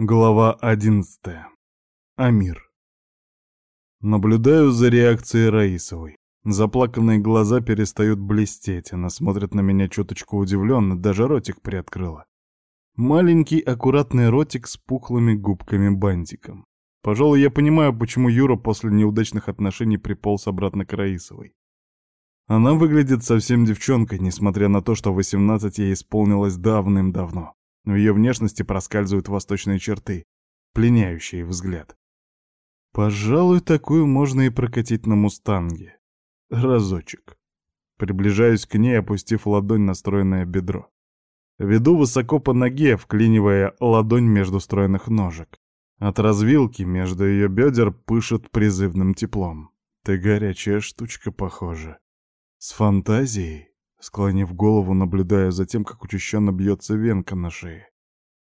Глава 11. Амир. Наблюдаю за реакцией Раисовой. Заплаканные глаза перестают блестеть, она смотрит на меня чуточку удивленно, даже ротик приоткрыла. Маленький аккуратный ротик с пухлыми губками-бантиком. Пожалуй, я понимаю, почему Юра после неудачных отношений приполз обратно к Раисовой. Она выглядит совсем девчонкой, несмотря на то, что 18 ей исполнилось давным-давно. В ее внешности проскальзывают восточные черты, пленяющие взгляд. Пожалуй, такую можно и прокатить на мустанге. Разочек. Приближаюсь к ней, опустив ладонь на стройное бедро. Веду высоко по ноге, вклинивая ладонь между стройных ножек. От развилки между ее бедер пышет призывным теплом. Ты горячая штучка, похоже. С фантазией? Склонив голову, наблюдая за тем, как учащенно бьется венка на шее.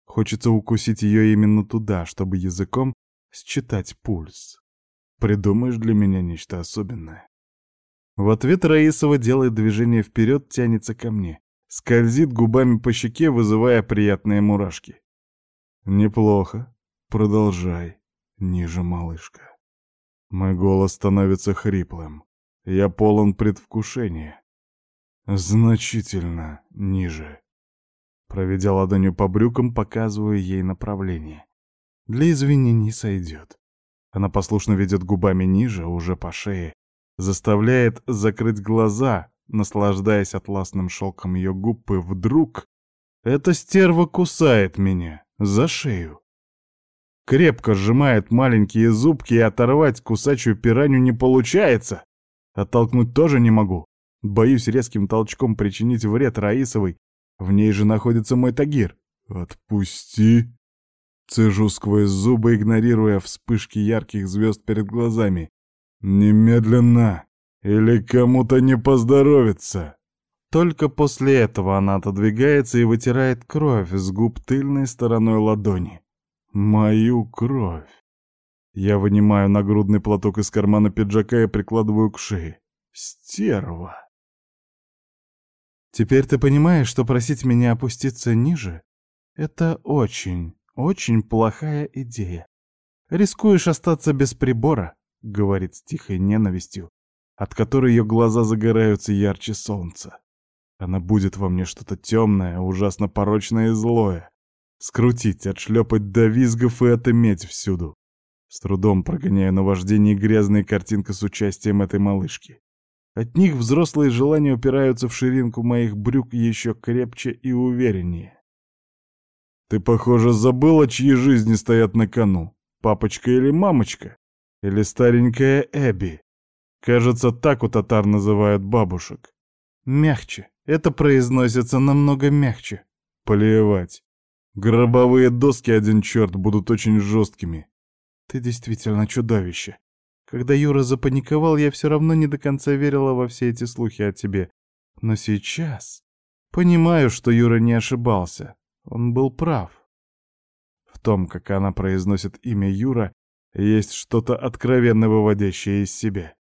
Хочется укусить ее именно туда, чтобы языком считать пульс. Придумаешь для меня нечто особенное. В ответ Раисова делает движение вперед, тянется ко мне. Скользит губами по щеке, вызывая приятные мурашки. Неплохо. Продолжай. Ниже, малышка. Мой голос становится хриплым. Я полон предвкушения. Значительно ниже. Проведя ладонью по брюкам, показываю ей направление. Для извинений сойдет. Она послушно ведет губами ниже, уже по шее, заставляет закрыть глаза, наслаждаясь атласным шелком ее губ, и вдруг эта стерва кусает меня за шею. Крепко сжимает маленькие зубки, и оторвать кусачую пиранью не получается. Оттолкнуть тоже не могу. Боюсь резким толчком причинить вред Раисовой. В ней же находится мой Тагир. «Отпусти!» Цежу сквозь зубы, игнорируя вспышки ярких звезд перед глазами. «Немедленно! Или кому-то не поздоровится!» Только после этого она отодвигается и вытирает кровь с губ тыльной стороной ладони. Мою кровь. Я вынимаю нагрудный платок из кармана пиджака и прикладываю к шее. Стерва. Теперь ты понимаешь, что просить меня опуститься ниже — это очень, очень плохая идея. Рискуешь остаться без прибора, — говорит с тихой ненавистью, от которой ее глаза загораются ярче солнца. Она будет во мне что-то темное, ужасно порочное и злое. Скрутить, отшлепать до визгов и отыметь всюду. С трудом прогоняю на вождение грязная картинка с участием этой малышки. От них взрослые желания упираются в ширинку моих брюк еще крепче и увереннее. Ты, похоже, забыла, чьи жизни стоят на кону. Папочка или мамочка? Или старенькая Эбби? Кажется, так у татар называют бабушек. Мягче. Это произносится намного мягче. Плевать. Гробовые доски один черт будут очень жесткими. Ты действительно чудовище. Когда Юра запаниковал, я все равно не до конца верила во все эти слухи о тебе. Но сейчас понимаю, что Юра не ошибался. Он был прав. В том, как она произносит имя Юра, есть что-то откровенно выводящее из себя.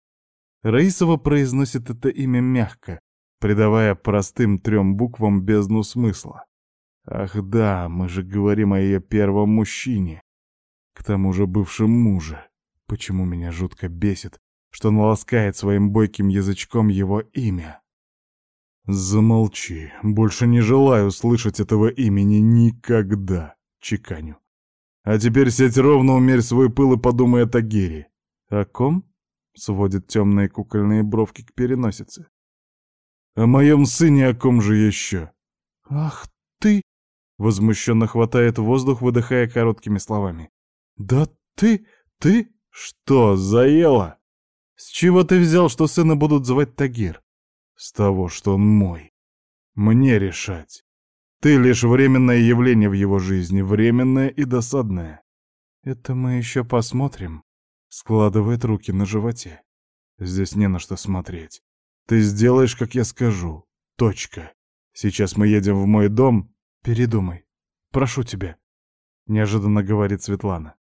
Раисова произносит это имя мягко, придавая простым трем буквам бездну смысла. Ах да, мы же говорим о ее первом мужчине, к тому же бывшем муже. Почему меня жутко бесит, что он ласкает своим бойким язычком его имя? Замолчи, больше не желаю слышать этого имени никогда, чеканю. А теперь сядь ровно, умерь свой пыл и подумай о Тагире. О ком? Сводит темные кукольные бровки к переносице. О моем сыне о ком же еще? Ах ты! Возмущенно хватает воздух, выдыхая короткими словами. Да ты, ты... «Что, заело? С чего ты взял, что сына будут звать Тагир?» «С того, что он мой. Мне решать. Ты лишь временное явление в его жизни, временное и досадное». «Это мы еще посмотрим», — складывает руки на животе. «Здесь не на что смотреть. Ты сделаешь, как я скажу. Точка. Сейчас мы едем в мой дом. Передумай. Прошу тебя», — неожиданно говорит Светлана.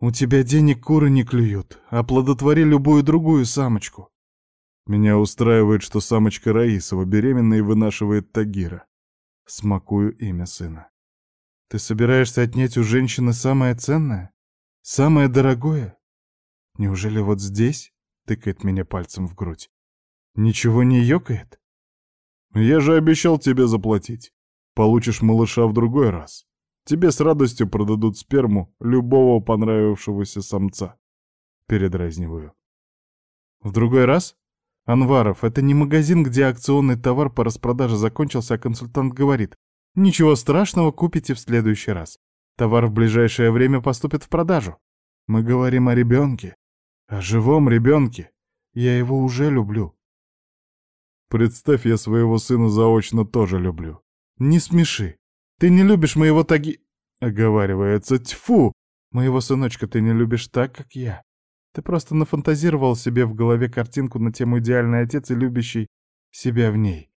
У тебя денег куры не клюют. Оплодотвори любую другую самочку. Меня устраивает, что самочка Раисова беременна и вынашивает Тагира. Смакую имя сына. Ты собираешься отнять у женщины самое ценное? Самое дорогое? Неужели вот здесь?» — тыкает меня пальцем в грудь. «Ничего не ёкает?» «Я же обещал тебе заплатить. Получишь малыша в другой раз. Тебе с радостью продадут сперму любого понравившегося самца». Передразниваю. «В другой раз?» «Анваров, это не магазин, где акционный товар по распродаже закончился, а консультант говорит, ничего страшного, купите в следующий раз. Товар в ближайшее время поступит в продажу. Мы говорим о ребенке, о живом ребенке. Я его уже люблю». «Представь, я своего сына заочно тоже люблю». «Не смеши. Ты не любишь моего таги...» Оговаривается. Тьфу! Моего сыночка ты не любишь так, как я. Ты просто нафантазировал себе в голове картинку на тему идеальный отец и любящий себя в ней.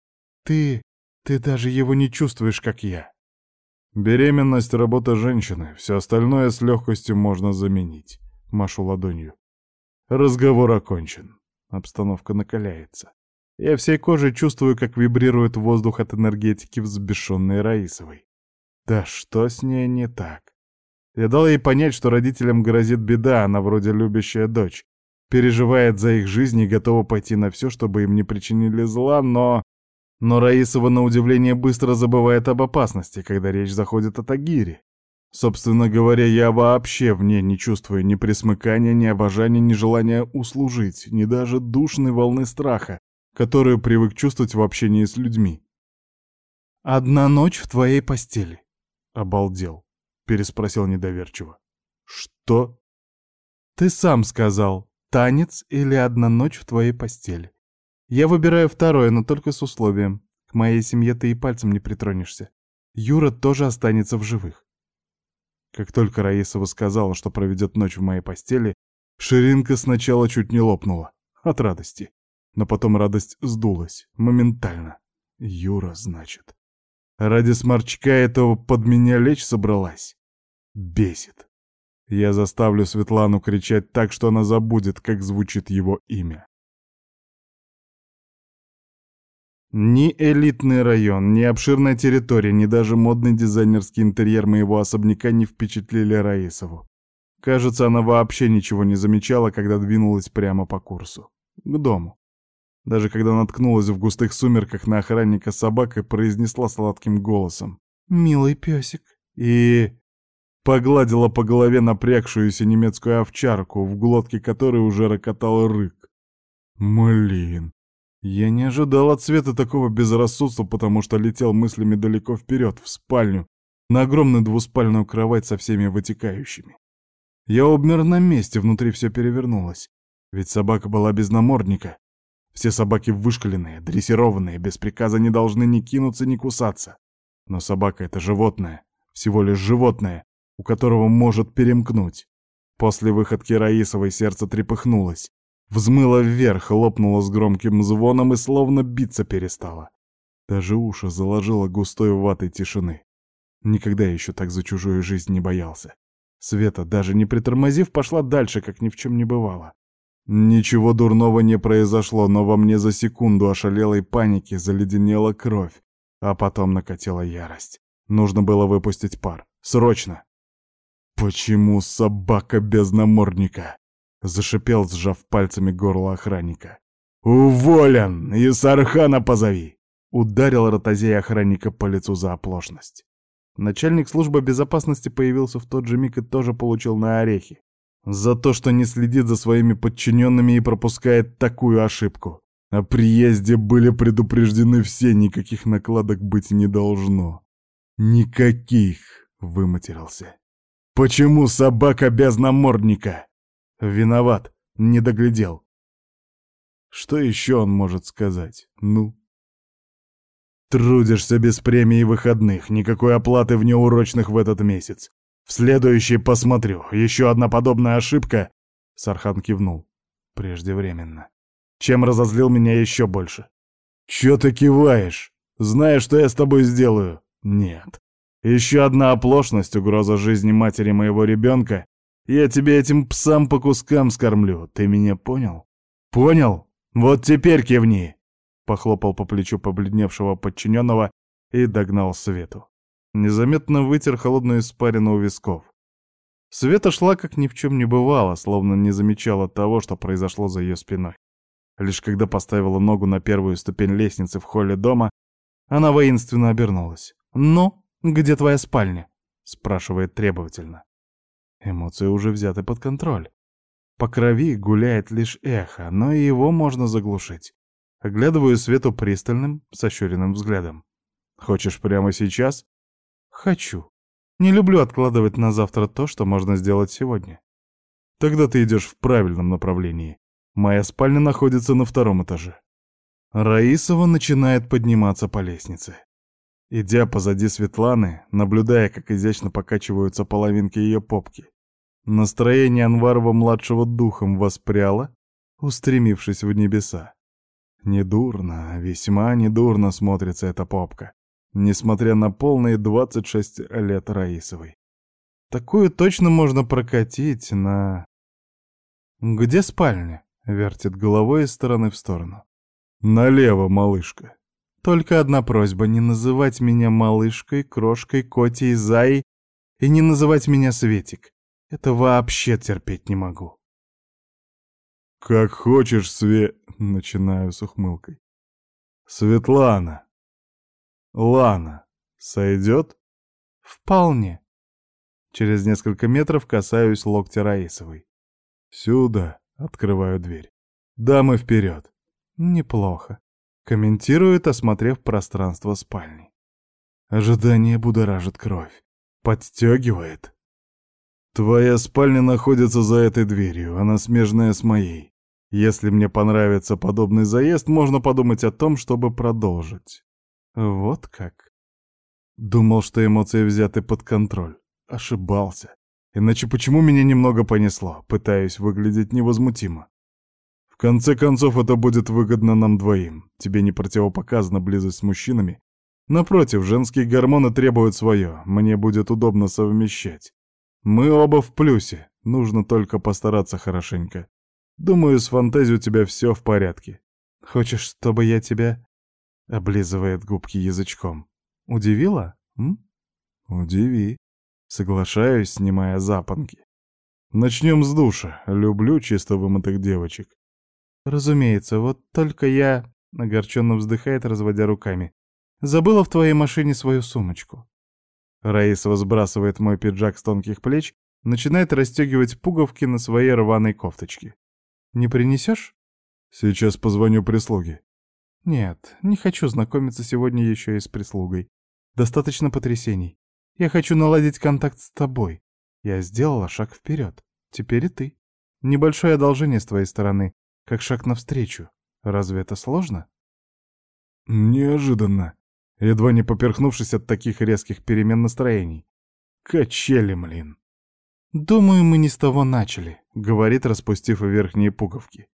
Ты... ты даже его не чувствуешь, как я. Беременность — работа женщины, все остальное с легкостью можно заменить. Машу ладонью. Разговор окончен. Обстановка накаляется. Я всей кожей чувствую, как вибрирует воздух от энергетики взбешенной Раисовой. Да что с ней не так? Я дал ей понять, что родителям грозит беда, она вроде любящая дочь. Переживает за их жизнь и готова пойти на все, чтобы им не причинили зла, но... Но Раисова, на удивление, быстро забывает об опасности, когда речь заходит о Тагире. Собственно говоря, я вообще в ней не чувствую ни присмыкания, ни обожания, ни желания услужить, ни даже душной волны страха, которую привык чувствовать в общении с людьми. «Одна ночь в твоей постели», — обалдел. Переспросил недоверчиво. «Что?» «Ты сам сказал, танец или одна ночь в твоей постели. Я выбираю второе, но только с условием. К моей семье ты и пальцем не притронешься. Юра тоже останется в живых». Как только Раисова сказала, что проведет ночь в моей постели, ширинка сначала чуть не лопнула. От радости. Но потом радость сдулась. Моментально. Юра, значит. Ради сморчка этого под меня лечь собралась. Бесит. Я заставлю Светлану кричать так, что она забудет, как звучит его имя. Ни элитный район, ни обширная территория, ни даже модный дизайнерский интерьер моего особняка не впечатлили Раисову. Кажется, она вообще ничего не замечала, когда двинулась прямо по курсу. К дому. Даже когда наткнулась в густых сумерках на охранника собак и произнесла сладким голосом «Милый песик» и погладила по голове напрягшуюся немецкую овчарку, в глотке которой уже рокотал рык. Блин, я не ожидал от Света такого безрассудства, потому что летел мыслями далеко вперед, в спальню, на огромную двуспальную кровать со всеми вытекающими. Я обмер на месте, внутри все перевернулось. Ведь собака была без намордника, все собаки вышкаленные, дрессированные, без приказа не должны ни кинуться, ни кусаться. Но собака — это животное, всего лишь животное, у которого может перемкнуть. После выходки Раисовой сердце трепыхнулось, взмыло вверх, лопнуло с громким звоном и словно биться перестало. Даже уши заложило густой ватой тишины. Никогда еще так за чужую жизнь не боялся. Света, даже не притормозив, пошла дальше, как ни в чем не бывало. Ничего дурного не произошло, но во мне за секунду ошалелой паники заледенела кровь, а потом накатила ярость. Нужно было выпустить пар. Срочно! «Почему собака без намордника?» — зашипел, сжав пальцами горло охранника. «Уволен! И Сархана позови!» — ударил ротозей охранника по лицу за оплошность. Начальник службы безопасности появился в тот же миг и тоже получил на орехи. За то, что не следит за своими подчиненными и пропускает такую ошибку. О приезде были предупреждены все, никаких накладок быть не должно. Никаких, выматерился. Почему собака без намордника? Виноват, не доглядел. Что еще он может сказать? Ну? Трудишься без премии выходных, никакой оплаты внеурочных в этот месяц. В следующий посмотрю. Еще одна подобная ошибка. Сархан кивнул. Преждевременно. Чем разозлил меня еще больше. Че ты киваешь? Знаешь, что я с тобой сделаю? Нет. Еще одна оплошность, угроза жизни матери моего ребенка. Я тебе этим псам по кускам скормлю. Ты меня понял? Понял? Вот теперь кивни. Похлопал по плечу побледневшего подчиненного и догнал Свету. Незаметно вытер холодную испарину у висков. Света шла, как ни в чем не бывало, словно не замечала того, что произошло за ее спиной. Лишь когда поставила ногу на первую ступень лестницы в холле дома, она воинственно обернулась. «Ну, где твоя спальня?» — спрашивает требовательно. Эмоции уже взяты под контроль. По крови гуляет лишь эхо, но и его можно заглушить. Оглядываю Свету пристальным, сощуренным взглядом. «Хочешь прямо сейчас?» «Хочу. Не люблю откладывать на завтра то, что можно сделать сегодня». «Тогда ты идешь в правильном направлении. Моя спальня находится на втором этаже». Раисова начинает подниматься по лестнице. Идя позади Светланы, наблюдая, как изящно покачиваются половинки ее попки, настроение Анварова-младшего духом воспряло, устремившись в небеса. Недурно, весьма недурно смотрится эта попка, несмотря на полные 26 лет Раисовой. Такую точно можно прокатить на... «Где спальня?» — вертит головой из стороны в сторону. «Налево, малышка». Только одна просьба — не называть меня малышкой, крошкой, котей, заей и не называть меня Светик. Это вообще терпеть не могу. «Как хочешь, Све...» — начинаю с ухмылкой. «Светлана! Лана! Сойдет?» «Вполне». Через несколько метров касаюсь локтя Раисовой. «Сюда!» — открываю дверь. «Дамы вперед!» «Неплохо», — комментирует, осмотрев пространство спальни. Ожидание будоражит кровь. Подстегивает. «Твоя спальня находится за этой дверью, она смежная с моей. Если мне понравится подобный заезд, можно подумать о том, чтобы продолжить». Вот как. Думал, что эмоции взяты под контроль. Ошибался. Иначе почему меня немного понесло? Пытаюсь выглядеть невозмутимо. В конце концов, это будет выгодно нам двоим. Тебе не противопоказана близость с мужчинами. Напротив, женские гормоны требуют свое. Мне будет удобно совмещать. Мы оба в плюсе. Нужно только постараться хорошенько. Думаю, с фантазией у тебя все в порядке. Хочешь, чтобы я тебя... Облизывает губки язычком. Удивила? М? Удиви. Соглашаюсь, снимая запонки. Начнем с душа. Люблю чисто вымытых девочек. «Разумеется, вот только я...» — огорченно вздыхает, разводя руками. «Забыла в твоей машине свою сумочку». Раиса сбрасывает мой пиджак с тонких плеч, начинает расстегивать пуговки на своей рваной кофточке. «Не принесешь?» «Сейчас позвоню прислуге». «Нет, не хочу знакомиться сегодня еще и с прислугой. Достаточно потрясений. Я хочу наладить контакт с тобой. Я сделала шаг вперед. Теперь и ты. Небольшое одолжение с твоей стороны как шаг навстречу. Разве это сложно? Неожиданно, едва не поперхнувшись от таких резких перемен настроений. Качели, млин. «Думаю, мы не с того начали», — говорит, распустив верхние пуговки.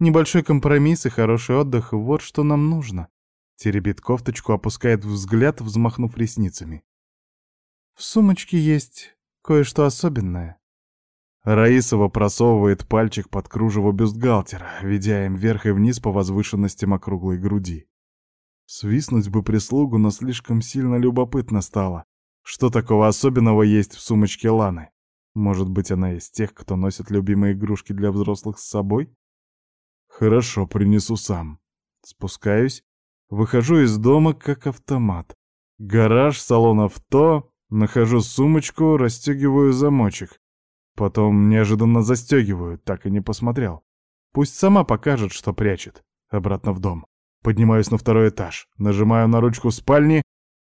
«Небольшой компромисс и хороший отдых — вот что нам нужно». Теребит кофточку, опускает взгляд, взмахнув ресницами. «В сумочке есть кое-что особенное. Раисова просовывает пальчик под кружево бюстгальтера, ведя им вверх и вниз по возвышенностям округлой груди. Свистнуть бы прислугу, но слишком сильно любопытно стало. Что такого особенного есть в сумочке Ланы? Может быть, она из тех, кто носит любимые игрушки для взрослых с собой? Хорошо, принесу сам. Спускаюсь, выхожу из дома как автомат. Гараж, салон авто, нахожу сумочку, расстегиваю замочек. Потом неожиданно застегиваю, так и не посмотрел. Пусть сама покажет, что прячет. Обратно в дом. Поднимаюсь на второй этаж. Нажимаю на ручку спальни.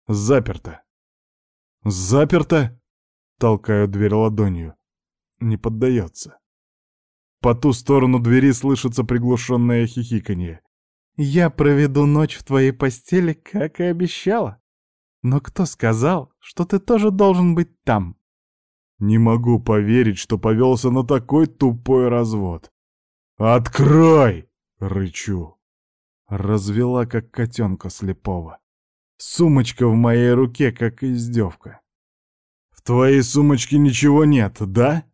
Заперто. Заперто? Толкаю дверь ладонью. Не поддается. По ту сторону двери слышится приглушенное хихиканье. «Я проведу ночь в твоей постели, как и обещала. Но кто сказал, что ты тоже должен быть там?» Не могу поверить, что повелся на такой тупой развод. «Открой!» — рычу. Развела, как котенка слепого. Сумочка в моей руке, как издевка. «В твоей сумочке ничего нет, да?»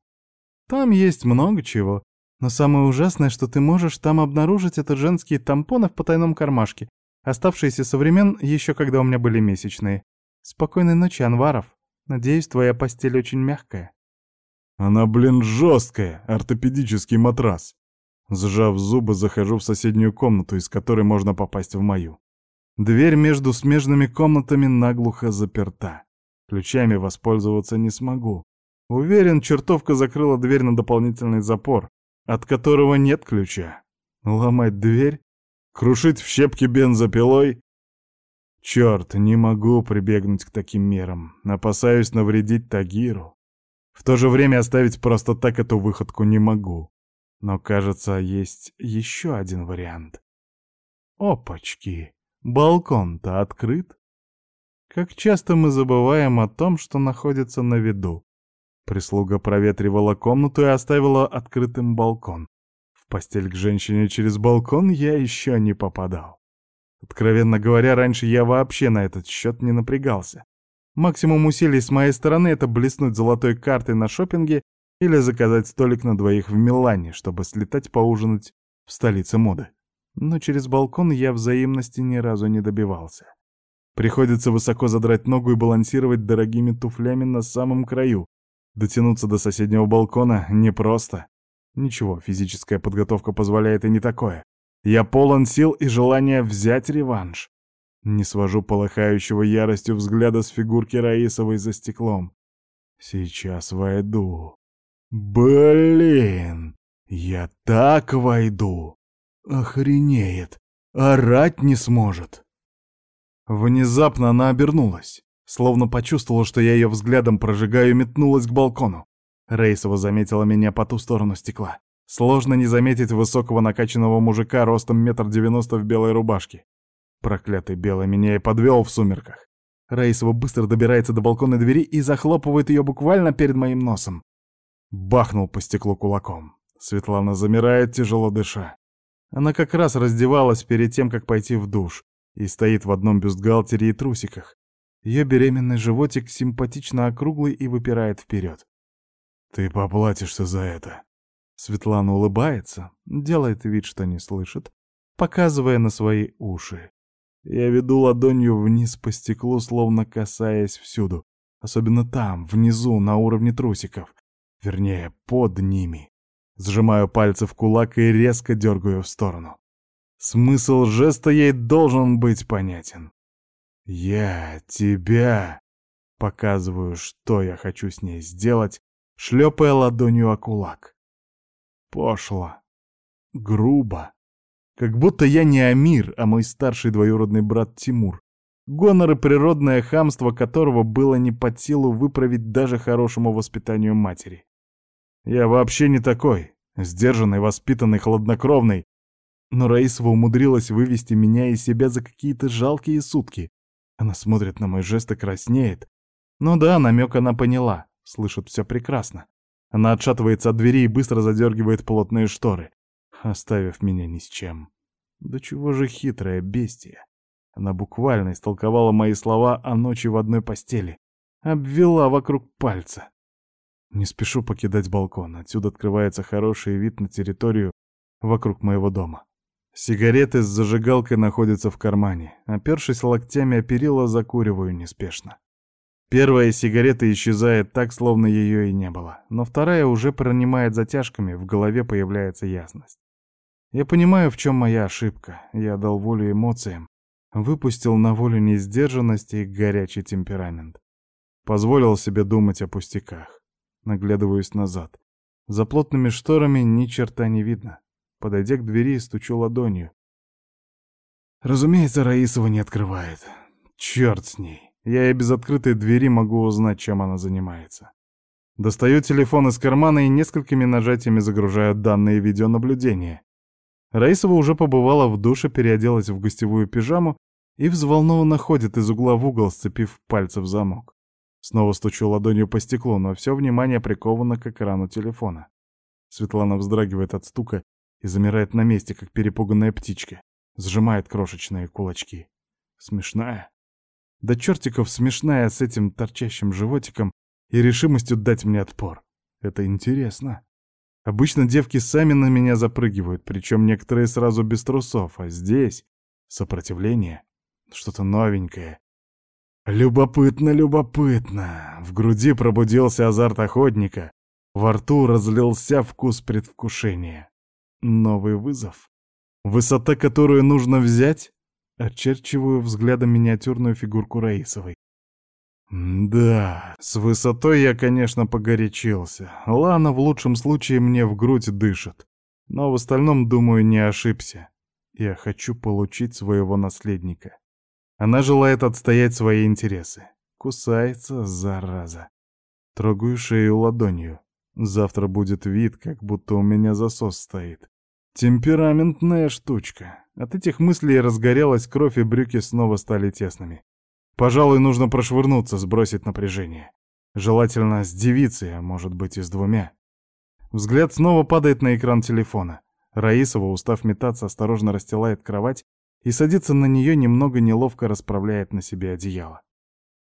«Там есть много чего. Но самое ужасное, что ты можешь там обнаружить, это женские тампоны в потайном кармашке, оставшиеся со времен еще когда у меня были месячные. Спокойной ночи, Анваров. Надеюсь, твоя постель очень мягкая. Она, блин, жесткая, ортопедический матрас. Сжав зубы, захожу в соседнюю комнату, из которой можно попасть в мою. Дверь между смежными комнатами наглухо заперта. Ключами воспользоваться не смогу. Уверен, чертовка закрыла дверь на дополнительный запор, от которого нет ключа. Ломать дверь? Крушить в щепки бензопилой? Черт, не могу прибегнуть к таким мерам. Опасаюсь навредить Тагиру. В то же время оставить просто так эту выходку не могу. Но, кажется, есть еще один вариант. Опачки! Балкон-то открыт. Как часто мы забываем о том, что находится на виду. Прислуга проветривала комнату и оставила открытым балкон. В постель к женщине через балкон я еще не попадал. Откровенно говоря, раньше я вообще на этот счет не напрягался. Максимум усилий с моей стороны — это блеснуть золотой картой на шопинге или заказать столик на двоих в Милане, чтобы слетать поужинать в столице моды. Но через балкон я взаимности ни разу не добивался. Приходится высоко задрать ногу и балансировать дорогими туфлями на самом краю. Дотянуться до соседнего балкона непросто. Ничего, физическая подготовка позволяет и не такое. Я полон сил и желания взять реванш. Не свожу полыхающего яростью взгляда с фигурки Раисовой за стеклом. Сейчас войду. Блин, я так войду. Охренеет. Орать не сможет. Внезапно она обернулась. Словно почувствовала, что я ее взглядом прожигаю, метнулась к балкону. Рейсова заметила меня по ту сторону стекла. Сложно не заметить высокого накачанного мужика ростом метр девяносто в белой рубашке. Проклятый белый меня и подвел в сумерках. Раисова быстро добирается до балконной двери и захлопывает ее буквально перед моим носом. Бахнул по стеклу кулаком. Светлана замирает, тяжело дыша. Она как раз раздевалась перед тем, как пойти в душ, и стоит в одном бюстгальтере и трусиках. Ее беременный животик симпатично округлый и выпирает вперед. «Ты поплатишься за это». Светлана улыбается, делает вид, что не слышит, показывая на свои уши. Я веду ладонью вниз по стеклу, словно касаясь всюду. Особенно там, внизу, на уровне трусиков. Вернее, под ними. Сжимаю пальцы в кулак и резко дергаю в сторону. Смысл жеста ей должен быть понятен. «Я тебя...» Показываю, что я хочу с ней сделать, шлепая ладонью о кулак. Пошло. Грубо. Как будто я не Амир, а мой старший двоюродный брат Тимур. Гонор и природное хамство которого было не под силу выправить даже хорошему воспитанию матери. Я вообще не такой, сдержанный, воспитанный, хладнокровный. Но Раисова умудрилась вывести меня из себя за какие-то жалкие сутки. Она смотрит на мой жест и краснеет. Ну да, намек она поняла, слышит все прекрасно. Она отшатывается от двери и быстро задергивает плотные шторы оставив меня ни с чем. Да чего же хитрая бестия. Она буквально истолковала мои слова о ночи в одной постели. Обвела вокруг пальца. Не спешу покидать балкон. Отсюда открывается хороший вид на территорию вокруг моего дома. Сигареты с зажигалкой находятся в кармане. Опершись локтями о перила, закуриваю неспешно. Первая сигарета исчезает так, словно ее и не было, но вторая уже пронимает затяжками, в голове появляется ясность. Я понимаю, в чем моя ошибка. Я дал волю эмоциям, выпустил на волю несдержанность и горячий темперамент. Позволил себе думать о пустяках. Наглядываюсь назад. За плотными шторами ни черта не видно. Подойдя к двери, стучу ладонью. Разумеется, Раисова не открывает. Черт с ней. Я и без открытой двери могу узнать, чем она занимается. Достаю телефон из кармана и несколькими нажатиями загружаю данные видеонаблюдения. Раисова уже побывала в душе, переоделась в гостевую пижаму и взволнованно ходит из угла в угол, сцепив пальцы в замок. Снова стучу ладонью по стеклу, но все внимание приковано к экрану телефона. Светлана вздрагивает от стука и замирает на месте, как перепуганная птичка. Сжимает крошечные кулачки. Смешная. Да чертиков смешная с этим торчащим животиком и решимостью дать мне отпор. Это интересно. Обычно девки сами на меня запрыгивают, причем некоторые сразу без трусов, а здесь сопротивление, что-то новенькое. Любопытно, любопытно. В груди пробудился азарт охотника. Во рту разлился вкус предвкушения. Новый вызов. Высота, которую нужно взять? Очерчиваю взглядом миниатюрную фигурку Раисовой. Да, с высотой я, конечно, погорячился. Лана в лучшем случае мне в грудь дышит. Но в остальном, думаю, не ошибся. Я хочу получить своего наследника. Она желает отстоять свои интересы. Кусается, зараза. Трогаю шею ладонью. Завтра будет вид, как будто у меня засос стоит. Темпераментная штучка. От этих мыслей разгорелась кровь, и брюки снова стали тесными. Пожалуй, нужно прошвырнуться, сбросить напряжение. Желательно с девицей, а может быть и с двумя. Взгляд снова падает на экран телефона. Раисова, устав метаться, осторожно расстилает кровать и садится на нее, немного неловко расправляет на себе одеяло.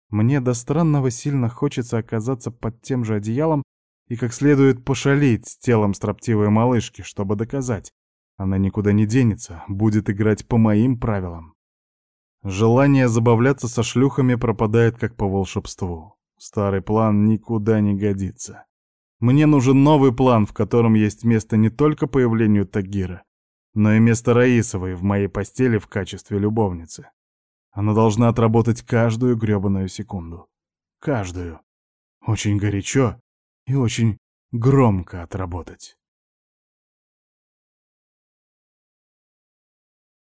Мне до странного сильно хочется оказаться под тем же одеялом и как следует пошалить с телом строптивой малышки, чтобы доказать. Она никуда не денется, будет играть по моим правилам. Желание забавляться со шлюхами пропадает как по волшебству. Старый план никуда не годится. Мне нужен новый план, в котором есть место не только появлению Тагира, но и место Раисовой в моей постели в качестве любовницы. Она должна отработать каждую грёбаную секунду. Каждую. Очень горячо и очень громко отработать.